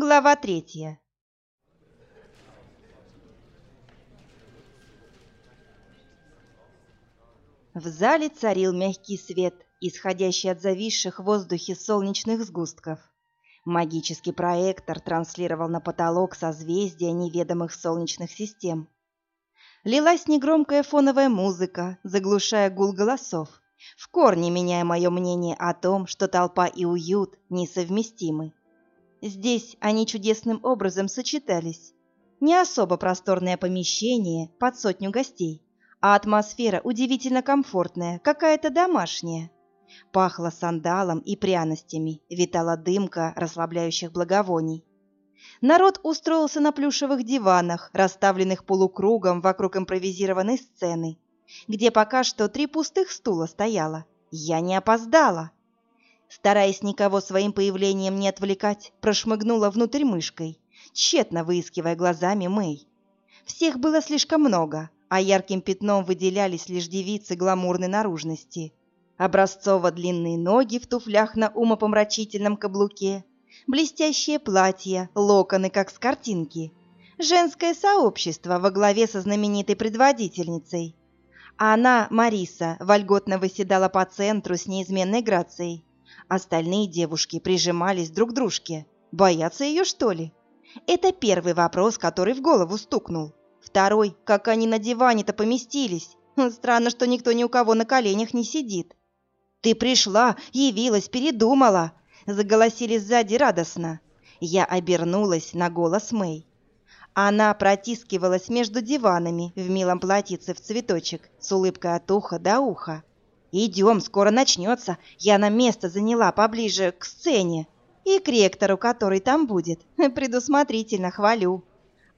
Глава третья. В зале царил мягкий свет, исходящий от зависших в воздухе солнечных сгустков. Магический проектор транслировал на потолок созвездия неведомых солнечных систем. Лилась негромкая фоновая музыка, заглушая гул голосов, в корне меняя мое мнение о том, что толпа и уют несовместимы. Здесь они чудесным образом сочетались. Не особо просторное помещение под сотню гостей, а атмосфера удивительно комфортная, какая-то домашняя. Пахло сандалом и пряностями, витала дымка расслабляющих благовоний. Народ устроился на плюшевых диванах, расставленных полукругом вокруг импровизированной сцены, где пока что три пустых стула стояло. Я не опоздала. Стараясь никого своим появлением не отвлекать, прошмыгнула внутрь мышкой, тщетно выискивая глазами Мэй. Всех было слишком много, а ярким пятном выделялись лишь девицы гламурной наружности. Образцово длинные ноги в туфлях на умопомрачительном каблуке, блестящее платье, локоны, как с картинки. Женское сообщество во главе со знаменитой предводительницей. Она, Мариса, вольготно выседала по центру с неизменной грацией. Остальные девушки прижимались друг к дружке. Боятся ее, что ли? Это первый вопрос, который в голову стукнул. Второй, как они на диване-то поместились. Странно, что никто ни у кого на коленях не сидит. «Ты пришла, явилась, передумала!» Заголосили сзади радостно. Я обернулась на голос Мэй. Она протискивалась между диванами в милом платьице в цветочек с улыбкой от уха до уха. «Идем, скоро начнется. Я на место заняла поближе к сцене. И к ректору, который там будет. Предусмотрительно хвалю.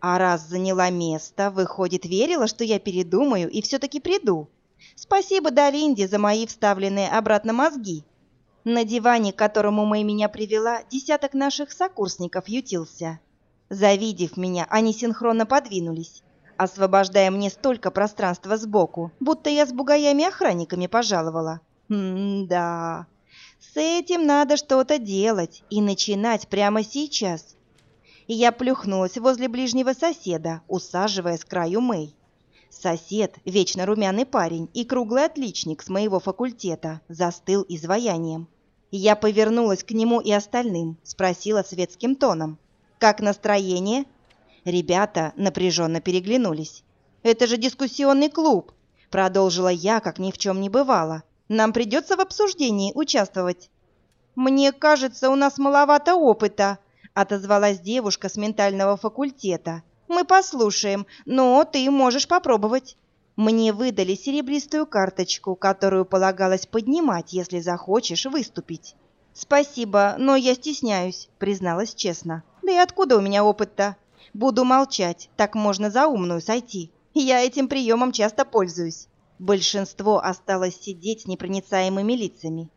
А раз заняла место, выходит, верила, что я передумаю и все-таки приду. Спасибо Далинде за мои вставленные обратно мозги. На диване, к которому Мэй меня привела, десяток наших сокурсников ютился. Завидев меня, они синхронно подвинулись освобождая мне столько пространства сбоку, будто я с бугаями-охранниками пожаловала. М-да, с этим надо что-то делать и начинать прямо сейчас. Я плюхнулась возле ближнего соседа, усаживая с краю Мэй. Сосед, вечно румяный парень и круглый отличник с моего факультета, застыл изваянием. Я повернулась к нему и остальным, спросила светским тоном. «Как настроение?» Ребята напряженно переглянулись. «Это же дискуссионный клуб!» Продолжила я, как ни в чем не бывало. «Нам придется в обсуждении участвовать». «Мне кажется, у нас маловато опыта», отозвалась девушка с ментального факультета. «Мы послушаем, но ты можешь попробовать». Мне выдали серебристую карточку, которую полагалось поднимать, если захочешь выступить. «Спасибо, но я стесняюсь», — призналась честно. «Да и откуда у меня опыт-то?» Буду молчать, так можно за умную сойти. Я этим приемом часто пользуюсь. Большинство осталось сидеть с непроницаемыми лицами.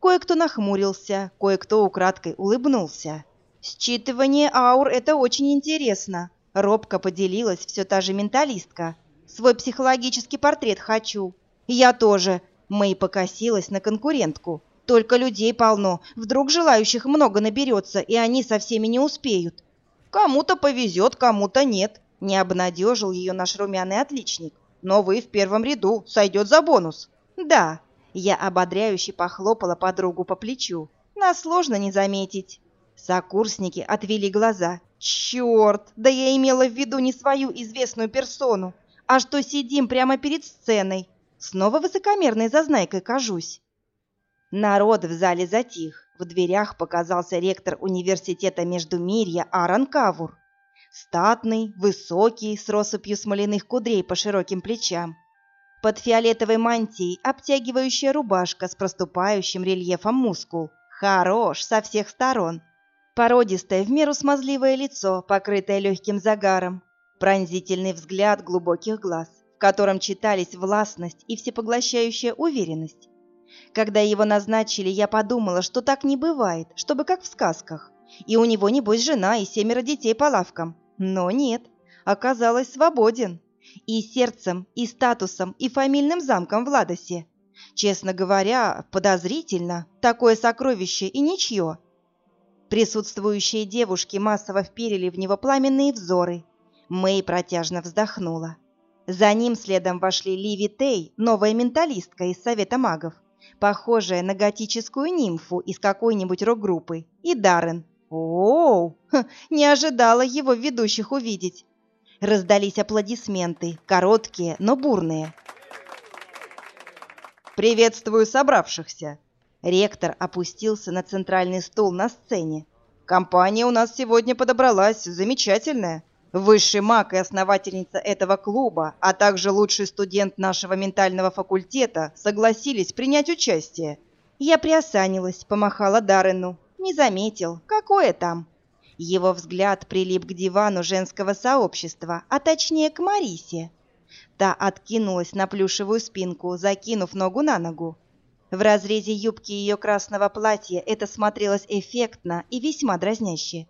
Кое-кто нахмурился, кое-кто украдкой улыбнулся. «Считывание аур — это очень интересно», — робко поделилась все та же менталистка. «Свой психологический портрет хочу». «Я тоже», — Мэй покосилась на конкурентку. «Только людей полно, вдруг желающих много наберется, и они со всеми не успеют». Кому-то повезет, кому-то нет, не обнадежил ее наш румяный отличник. Но вы в первом ряду, сойдет за бонус. Да, я ободряюще похлопала подругу по плечу. Нас сложно не заметить. Сокурсники отвели глаза. Черт, да я имела в виду не свою известную персону, а что сидим прямо перед сценой. Снова высокомерной зазнайкой кажусь. Народ в зале затих. В дверях показался ректор университета Междумирья Аарон Кавур. Статный, высокий, с россыпью смоляных кудрей по широким плечам. Под фиолетовой мантией обтягивающая рубашка с проступающим рельефом мускул. Хорош со всех сторон. Породистое, в меру смазливое лицо, покрытое легким загаром. Пронзительный взгляд глубоких глаз, в котором читались властность и всепоглощающая уверенность. Когда его назначили, я подумала, что так не бывает, чтобы как в сказках. И у него, небось, жена и семеро детей по лавкам. Но нет, оказалось свободен. И сердцем, и статусом, и фамильным замком в Ладосе. Честно говоря, подозрительно. Такое сокровище и ничье. Присутствующие девушки массово вперили в него пламенные взоры. Мэй протяжно вздохнула. За ним следом вошли Ливи Тей, новая менталистка из Совета магов, похожая на готическую нимфу из какой-нибудь рок-группы, и Даррен. Оу, не ожидала его ведущих увидеть. Раздались аплодисменты, короткие, но бурные. «Приветствую собравшихся!» Ректор опустился на центральный стул на сцене. «Компания у нас сегодня подобралась замечательная. Высший маг и основательница этого клуба, а также лучший студент нашего ментального факультета согласились принять участие». Я приосанилась, помахала Даррену. Не заметил, какое там. Его взгляд прилип к дивану женского сообщества, а точнее к Марисе. Та откинулась на плюшевую спинку, закинув ногу на ногу. В разрезе юбки ее красного платья это смотрелось эффектно и весьма дразняще.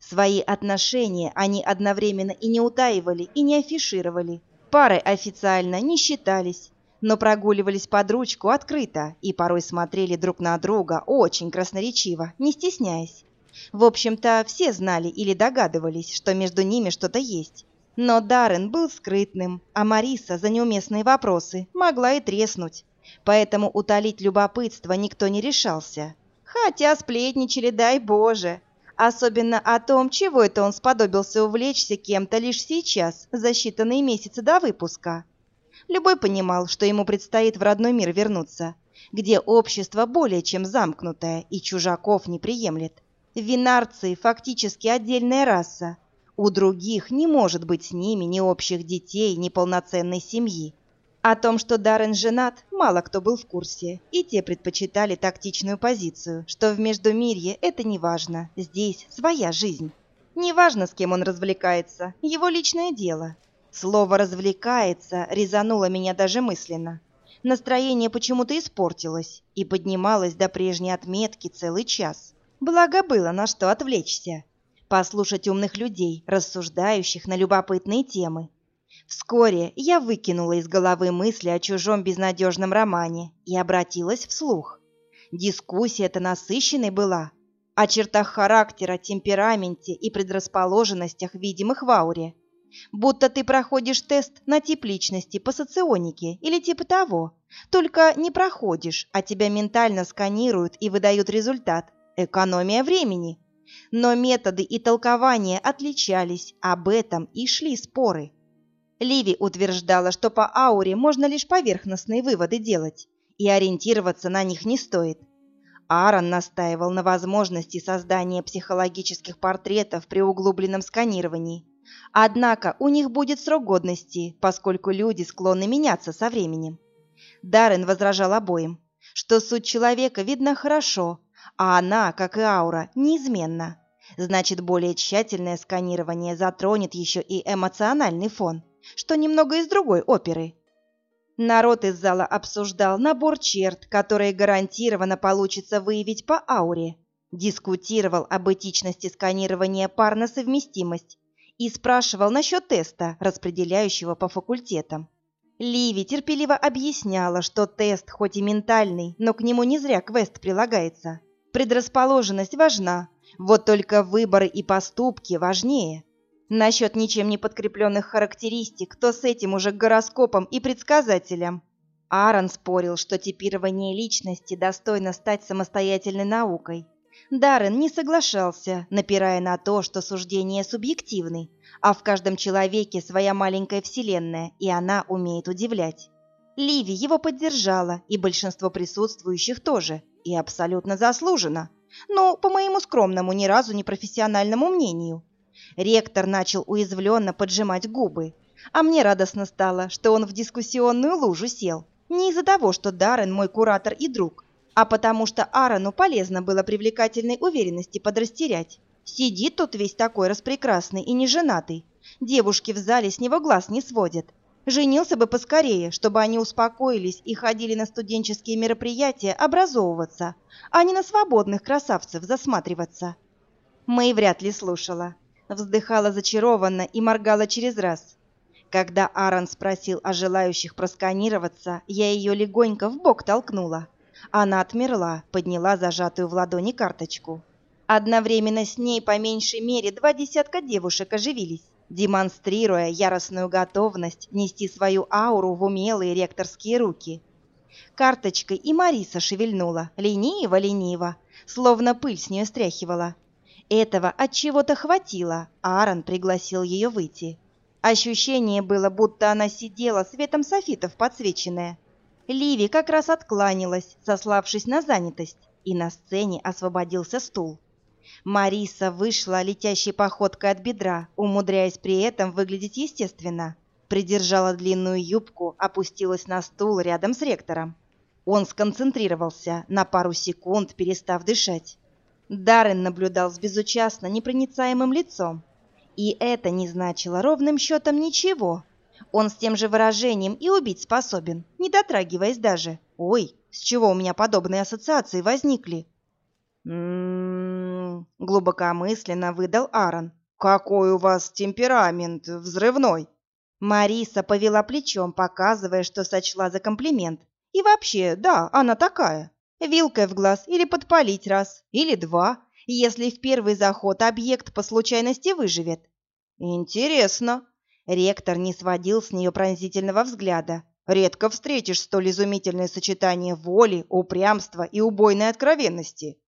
Свои отношения они одновременно и не утаивали, и не афишировали. Парой официально не считались, но прогуливались под ручку открыто и порой смотрели друг на друга очень красноречиво, не стесняясь. В общем-то, все знали или догадывались, что между ними что-то есть. Но Даррен был скрытным, а Мариса за неуместные вопросы могла и треснуть поэтому утолить любопытство никто не решался. Хотя сплетничали, дай Боже, особенно о том, чего это он сподобился увлечься кем-то лишь сейчас, за считанные месяцы до выпуска. Любой понимал, что ему предстоит в родной мир вернуться, где общество более чем замкнутое и чужаков не приемлет. Винарцы фактически отдельная раса. У других не может быть с ними ни общих детей, ни полноценной семьи. О том, что Даррен женат, мало кто был в курсе, и те предпочитали тактичную позицию, что в Междумирье это не важно, здесь своя жизнь. Неважно, с кем он развлекается, его личное дело. Слово «развлекается» резануло меня даже мысленно. Настроение почему-то испортилось и поднималось до прежней отметки целый час. Благо было на что отвлечься. Послушать умных людей, рассуждающих на любопытные темы, Вскоре я выкинула из головы мысли о чужом безнадежном романе и обратилась вслух. Дискуссия-то насыщенной была. О чертах характера, темпераменте и предрасположенностях, видимых в ауре. Будто ты проходишь тест на тип личности по соционике или типа того. Только не проходишь, а тебя ментально сканируют и выдают результат. Экономия времени. Но методы и толкования отличались, об этом и шли споры. Ливи утверждала, что по ауре можно лишь поверхностные выводы делать, и ориентироваться на них не стоит. Аарон настаивал на возможности создания психологических портретов при углубленном сканировании. Однако у них будет срок годности, поскольку люди склонны меняться со временем. Даррен возражал обоим, что суть человека видна хорошо, а она, как и аура, неизменна. Значит, более тщательное сканирование затронет еще и эмоциональный фон что немного из другой оперы. Народ из зала обсуждал набор черт, которые гарантированно получится выявить по ауре, дискутировал об этичности сканирования пар на совместимость и спрашивал насчет теста, распределяющего по факультетам. Ливи терпеливо объясняла, что тест хоть и ментальный, но к нему не зря квест прилагается. Предрасположенность важна, вот только выборы и поступки важнее. Насчет ничем не подкрепленных характеристик, то с этим уже гороскопом и предсказателем. Аарон спорил, что типирование личности достойно стать самостоятельной наукой. Даррен не соглашался, напирая на то, что суждения субъективны, а в каждом человеке своя маленькая вселенная, и она умеет удивлять. Ливи его поддержала, и большинство присутствующих тоже, и абсолютно заслуженно. Ну, по моему скромному, ни разу не профессиональному мнению. Ректор начал уязвленно поджимать губы, а мне радостно стало, что он в дискуссионную лужу сел. Не из-за того, что Даррен мой куратор и друг, а потому что Аарону полезно было привлекательной уверенности подрастерять. Сидит тут весь такой распрекрасный и неженатый. Девушки в зале с него глаз не сводят. Женился бы поскорее, чтобы они успокоились и ходили на студенческие мероприятия образовываться, а не на свободных красавцев засматриваться. Мэй вряд ли слушала вздыхала зачарованно и моргала через раз. Когда Аарон спросил о желающих просканироваться, я ее легонько в бок толкнула. Она отмерла, подняла зажатую в ладони карточку. Одновременно с ней по меньшей мере два десятка девушек оживились, демонстрируя яростную готовность нести свою ауру в умелые ректорские руки. Карточкой и Мариса шевельнула, лениво-лениво, словно пыль с нее стряхивала. Этого от чего-то хватило, Аарон пригласил ее выйти. Ощущение было, будто она сидела светом софитов подсвеченная. Ливи как раз откланялась, сославшись на занятость, и на сцене освободился стул. Мариса вышла летящей походкой от бедра, умудряясь при этом выглядеть естественно. Придержала длинную юбку, опустилась на стул рядом с ректором. Он сконцентрировался, на пару секунд перестав дышать. Даррен наблюдал с безучастно непроницаемым лицом. И это не значило ровным счетом ничего. Он с тем же выражением и убить способен, не дотрагиваясь даже. Ой, с чего у меня подобные ассоциации возникли? «М-м-м», глубокомысленно выдал Аарон. «Какой у вас темперамент взрывной!» Мариса повела плечом, показывая, что сочла за комплимент. И вообще, да, она такая. Вилкой в глаз или подпалить раз, или два, если в первый заход объект по случайности выживет. Интересно. Ректор не сводил с нее пронзительного взгляда. Редко встретишь столь изумительное сочетание воли, упрямства и убойной откровенности.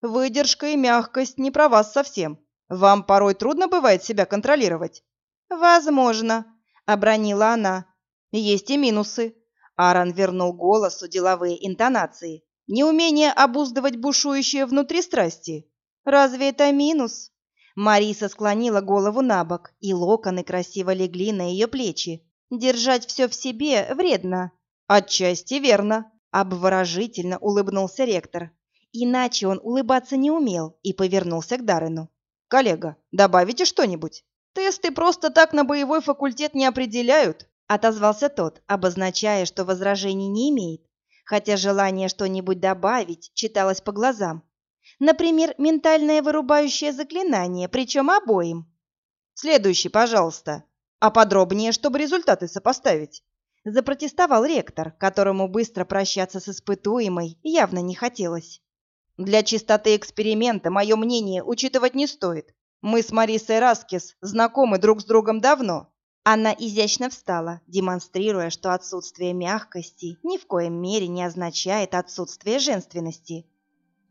Выдержка и мягкость не про вас совсем. Вам порой трудно бывает себя контролировать? Возможно, обронила она. Есть и минусы. Аарон вернул голосу деловые интонации. Неумение обуздывать бушующие внутри страсти. Разве это минус? Мариса склонила голову на бок, и локоны красиво легли на ее плечи. Держать все в себе вредно. Отчасти верно, обворожительно улыбнулся ректор. Иначе он улыбаться не умел и повернулся к Даррену. «Коллега, добавите что-нибудь? Тесты просто так на боевой факультет не определяют», отозвался тот, обозначая, что возражений не имеет, хотя желание что-нибудь добавить читалось по глазам. Например, ментальное вырубающее заклинание, причем обоим. «Следующий, пожалуйста. А подробнее, чтобы результаты сопоставить». Запротестовал ректор, которому быстро прощаться с испытуемой явно не хотелось. Для чистоты эксперимента мое мнение учитывать не стоит. Мы с Марисой Раскис знакомы друг с другом давно. Она изящно встала, демонстрируя, что отсутствие мягкости ни в коем мере не означает отсутствие женственности.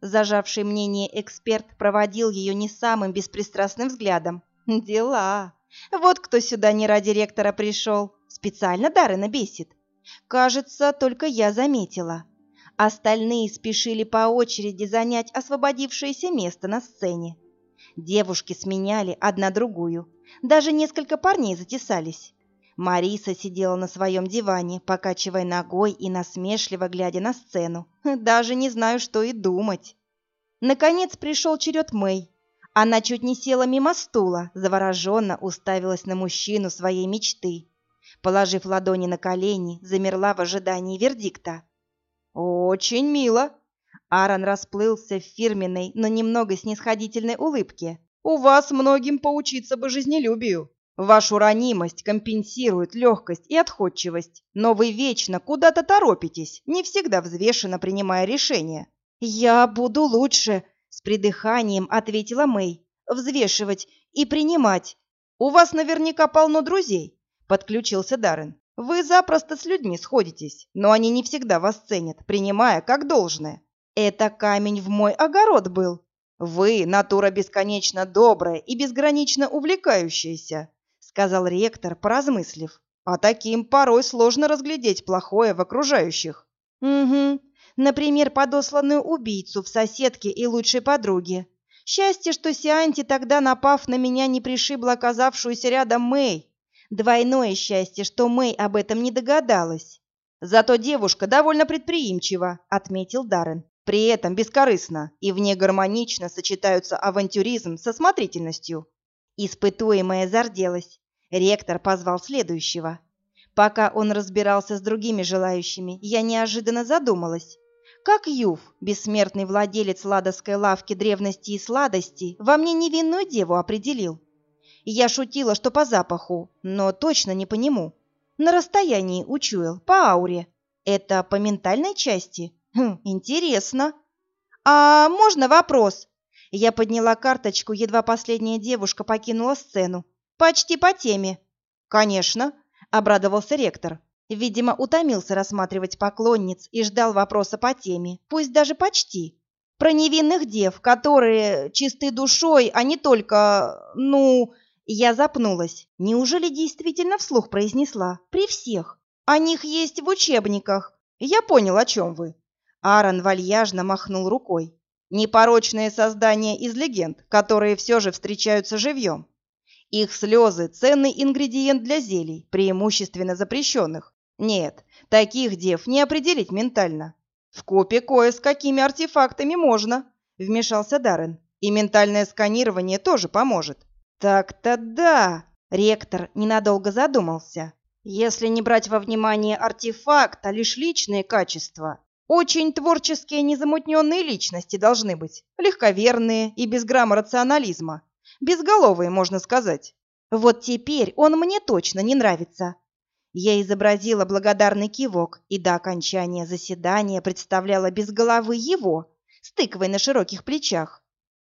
Зажавший мнение эксперт проводил ее не самым беспристрастным взглядом. Дела. Вот кто сюда не ради ректора пришел. Специально Даррена бесит. Кажется, только я заметила. Остальные спешили по очереди занять освободившееся место на сцене. Девушки сменяли одна другую. Даже несколько парней затесались. Мариса сидела на своем диване, покачивая ногой и насмешливо глядя на сцену. Даже не знаю, что и думать. Наконец пришел черед Мэй. Она чуть не села мимо стула, завороженно уставилась на мужчину своей мечты. Положив ладони на колени, замерла в ожидании вердикта. «Очень мило!» Аарон расплылся в фирменной, но немного снисходительной улыбке. «У вас многим поучиться бы жизнелюбию. Вашу ранимость компенсирует легкость и отходчивость, но вы вечно куда-то торопитесь, не всегда взвешенно принимая решения». «Я буду лучше», — с придыханием ответила Мэй. «Взвешивать и принимать». «У вас наверняка полно друзей», — подключился Даррен. Вы запросто с людьми сходитесь, но они не всегда вас ценят, принимая как должное. Это камень в мой огород был. Вы натура бесконечно добрая и безгранично увлекающаяся, сказал ректор, поразмыслив. А таким порой сложно разглядеть плохое в окружающих. Угу. Например, подосланную убийцу в соседке и лучшей подруге. Счастье, что Сианти тогда, напав на меня, не пришибла оказавшуюся рядом Мэй. Двойное счастье, что Мэй об этом не догадалась. Зато девушка довольно предприимчива, отметил Даррен. При этом бескорыстно и вне гармонично сочетаются авантюризм со смотрительностью. Испытуемая зарделась. Ректор позвал следующего. Пока он разбирался с другими желающими, я неожиданно задумалась. Как Юв, бессмертный владелец ладовской лавки древности и сладости, во мне невинную деву определил? Я шутила, что по запаху, но точно не по нему. На расстоянии учуял, по ауре. Это по ментальной части? Хм, интересно. А можно вопрос? Я подняла карточку, едва последняя девушка покинула сцену. Почти по теме. Конечно, обрадовался ректор. Видимо, утомился рассматривать поклонниц и ждал вопроса по теме, пусть даже почти. Про невинных дев, которые чисты душой, а не только, ну... Я запнулась. Неужели действительно вслух произнесла? При всех. О них есть в учебниках. Я понял, о чем вы. Аарон вальяжно махнул рукой. Непорочные создания из легенд, которые все же встречаются живьем. Их слезы – ценный ингредиент для зелий, преимущественно запрещенных. Нет, таких дев не определить ментально. В купе кое с какими артефактами можно, вмешался Даррен. И ментальное сканирование тоже поможет. Так-то да, ректор ненадолго задумался. Если не брать во внимание артефакт, а лишь личные качества, очень творческие незамутненные личности должны быть, легковерные и без грамма рационализма. Безголовые, можно сказать. Вот теперь он мне точно не нравится. Я изобразила благодарный кивок и до окончания заседания представляла без головы его, с тыквой на широких плечах.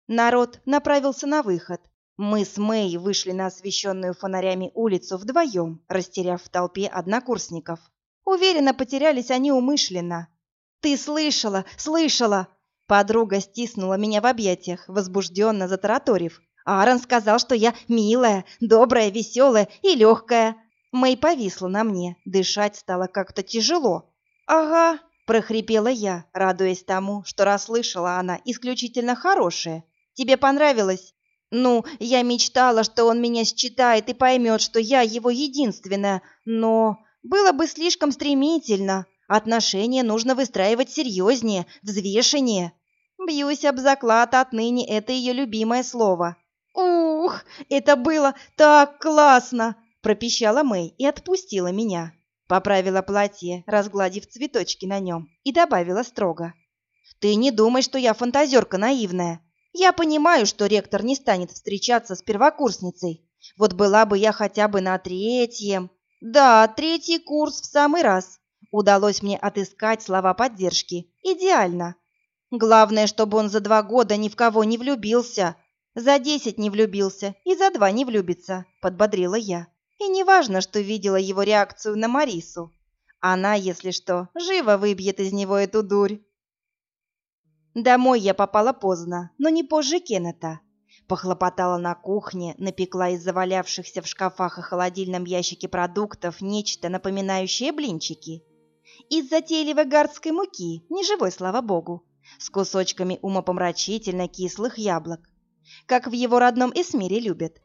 Народ направился на выход. Мы с Мэй вышли на освещенную фонарями улицу вдвоем, растеряв в толпе однокурсников. Уверенно потерялись они умышленно. «Ты слышала, слышала!» Подруга стиснула меня в объятиях, возбужденно затараторив. «Аарон сказал, что я милая, добрая, веселая и легкая. Мэй повисла на мне, дышать стало как-то тяжело. «Ага», – прохрипела я, радуясь тому, что расслышала она исключительно хорошее. «Тебе понравилось?» «Ну, я мечтала, что он меня считает и поймет, что я его единственная, но было бы слишком стремительно. Отношения нужно выстраивать серьезнее, взвешеннее. Бьюсь об заклад, отныне это ее любимое слово. Ух, это было так классно! пропищала Мэй и отпустила меня. Поправила платье, разгладив цветочки на нем, и добавила строго. «Ты не думай, что я фантазерка наивная. Я понимаю, что ректор не станет встречаться с первокурсницей. Вот была бы я хотя бы на третьем. Да, третий курс в самый раз. Удалось мне отыскать слова поддержки. Идеально. Главное, чтобы он за два года ни в кого не влюбился. За десять не влюбился и за два не влюбится, подбодрила я. И не важно, что видела его реакцию на Марису. Она, если что, живо выбьет из него эту дурь. Домой я попала поздно, но не позже Кеннета. Похлопотала на кухне, напекла из завалявшихся в шкафах и холодильном ящике продуктов нечто напоминающее блинчики. Из затейливой гардской муки, неживой, слава богу, с кусочками умопомрачительно кислых яблок, как в его родном Эсмире любят.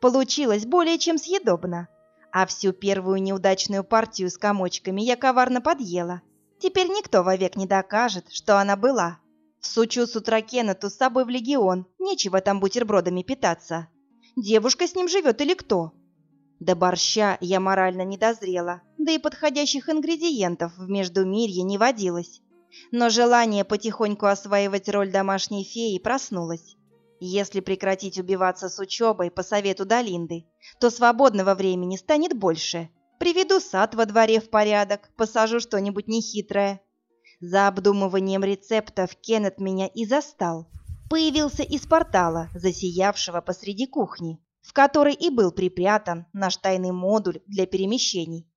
Получилось более чем съедобно. А всю первую неудачную партию с комочками я коварно подъела. Теперь никто вовек не докажет, что она была. Всучу с утра Кеннету с собой в легион. Нечего там бутербродами питаться. Девушка с ним живет или кто? До борща я морально не дозрела, да и подходящих ингредиентов в Междумирье не водилось. Но желание потихоньку осваивать роль домашней феи проснулось. Если прекратить убиваться с учебой по совету Долинды, то свободного времени станет больше. Приведу сад во дворе в порядок, посажу что-нибудь нехитрое. За обдумыванием рецептов Кеннет меня и застал. Появился из портала, засиявшего посреди кухни, в которой и был припрятан наш тайный модуль для перемещений.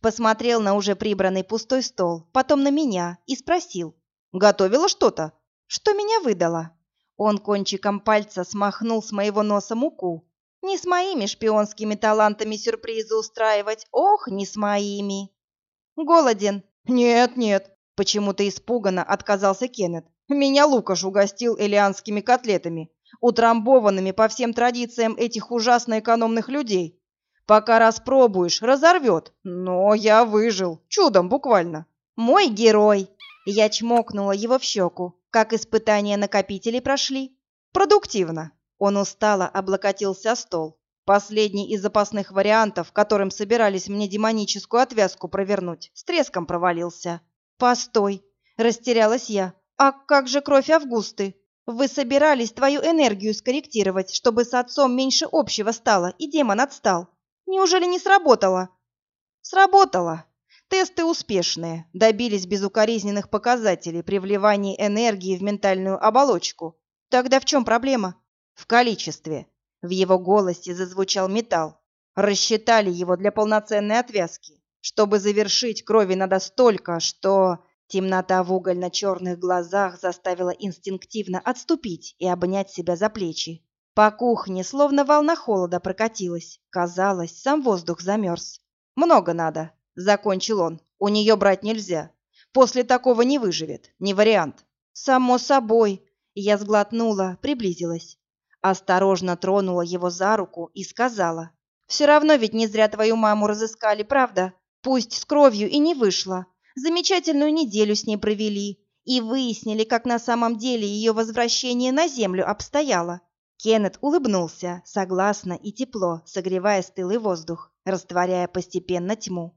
Посмотрел на уже прибранный пустой стол, потом на меня и спросил. «Готовила что-то?» «Что меня выдало?» Он кончиком пальца смахнул с моего носа муку. Не с моими шпионскими талантами сюрпризы устраивать, ох, не с моими. Голоден? Нет, нет, почему-то испуганно отказался Кеннет. Меня Лукаш угостил элианскими котлетами, утрамбованными по всем традициям этих ужасно экономных людей. Пока распробуешь, разорвет. Но я выжил. Чудом буквально. Мой герой. Я чмокнула его в щеку. Как испытания накопителей прошли? Продуктивно. Он устало облокотился о стол. Последний из запасных вариантов, которым собирались мне демоническую отвязку провернуть, с треском провалился. Постой, растерялась я. А как же кровь Августы? Вы собирались твою энергию скорректировать, чтобы с отцом меньше общего стало и демон отстал. Неужели не сработало? Сработало. Тесты успешные, добились безукоризненных показателей при вливании энергии в ментальную оболочку. Тогда в чем проблема? В количестве. В его голосе зазвучал металл. Рассчитали его для полноценной отвязки. Чтобы завершить, крови надо столько, что... Темнота в угольно-черных глазах заставила инстинктивно отступить и обнять себя за плечи. По кухне словно волна холода прокатилась. Казалось, сам воздух замерз. «Много надо», — закончил он. «У нее брать нельзя. После такого не выживет. Не вариант». «Само собой». Я сглотнула, приблизилась. Осторожно тронула его за руку и сказала. «Все равно ведь не зря твою маму разыскали, правда? Пусть с кровью и не вышло. Замечательную неделю с ней провели и выяснили, как на самом деле ее возвращение на землю обстояло. Кеннет улыбнулся, согласно и тепло, согревая стылый воздух, растворяя постепенно тьму.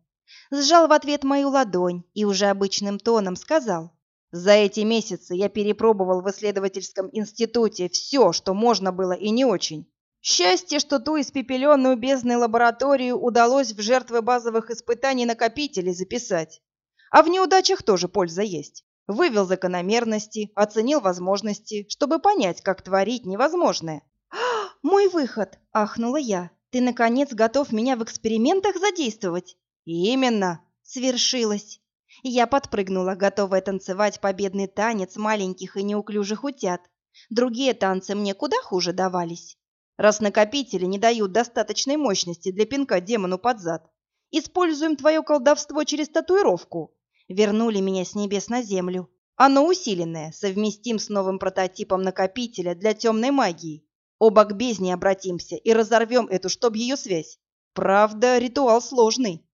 Сжал в ответ мою ладонь и уже обычным тоном сказал. «За эти месяцы я перепробовал в исследовательском институте все, что можно было и не очень. Счастье, что ту испепеленную бездной лабораторию удалось в жертвы базовых испытаний накопителей записать. А в неудачах тоже польза есть вывел закономерности, оценил возможности, чтобы понять, как творить невозможное. «Мой выход!» – ахнула я. «Ты, наконец, готов меня в экспериментах задействовать?» «Именно!» «Свершилось!» Я подпрыгнула, готовая танцевать победный танец маленьких и неуклюжих утят. Другие танцы мне куда хуже давались. Раз накопители не дают достаточной мощности для пинка демону под зад, используем твое колдовство через татуировку вернули меня с небес на землю. Оно усиленное, совместим с новым прототипом накопителя для темной магии. Оба к бездне обратимся и разорвем эту, чтоб ее связь. Правда, ритуал сложный.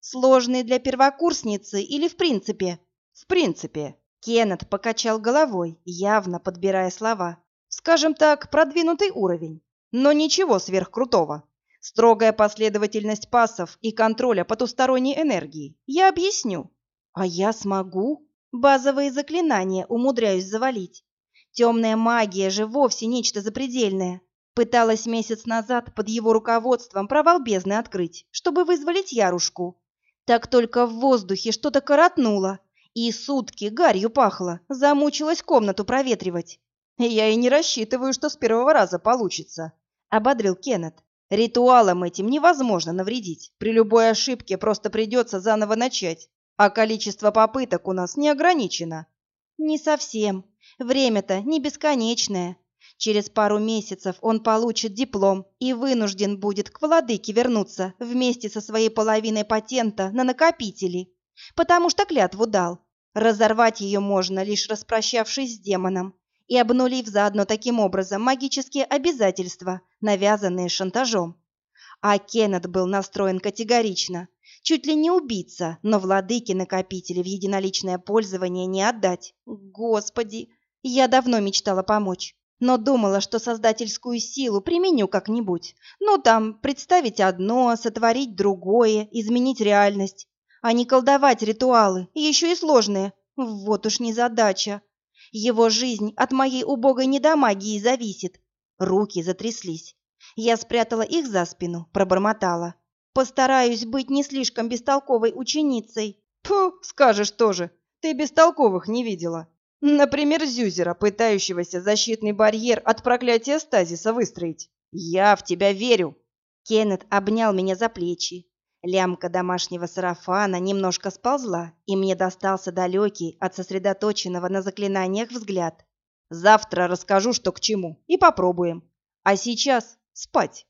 Сложный для первокурсницы или в принципе? В принципе. Кеннет покачал головой, явно подбирая слова. Скажем так, продвинутый уровень. Но ничего сверхкрутого. Строгая последовательность пассов и контроля потусторонней энергии. Я объясню. А я смогу? Базовые заклинания умудряюсь завалить. Темная магия же вовсе нечто запредельное. Пыталась месяц назад под его руководством провал бездны открыть, чтобы вызволить Ярушку. Так только в воздухе что-то коротнуло, и сутки гарью пахло, замучилась комнату проветривать. «Я и не рассчитываю, что с первого раза получится», — ободрил Кеннет. «Ритуалом этим невозможно навредить. При любой ошибке просто придется заново начать а количество попыток у нас не ограничено. Не совсем. Время-то не бесконечное. Через пару месяцев он получит диплом и вынужден будет к владыке вернуться вместе со своей половиной патента на накопители, потому что клятву дал. Разорвать ее можно, лишь распрощавшись с демоном и обнулив заодно таким образом магические обязательства, навязанные шантажом. А Кеннет был настроен категорично чуть ли не убийца, но владыке накопители в единоличное пользование не отдать. Господи, я давно мечтала помочь, но думала, что создательскую силу применю как-нибудь. Ну, там, представить одно, сотворить другое, изменить реальность, а не колдовать ритуалы, еще и сложные. Вот уж не задача. Его жизнь от моей убогой недомагии зависит. Руки затряслись. Я спрятала их за спину, пробормотала. Постараюсь быть не слишком бестолковой ученицей. Фу, скажешь тоже. Ты бестолковых не видела. Например, Зюзера, пытающегося защитный барьер от проклятия стазиса выстроить. Я в тебя верю. Кеннет обнял меня за плечи. Лямка домашнего сарафана немножко сползла, и мне достался далекий от сосредоточенного на заклинаниях взгляд. Завтра расскажу, что к чему, и попробуем. А сейчас спать.